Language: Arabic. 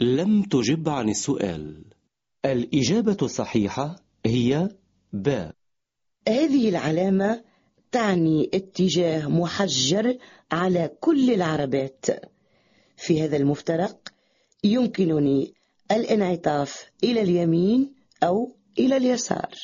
لم تجب عن السؤال. الإجابة الصحيحة هي ب. هذه العلامة تعني اتجاه محجر على كل العربات. في هذا المفترق يمكنني الانعطاف إلى اليمين أو إلى اليسار.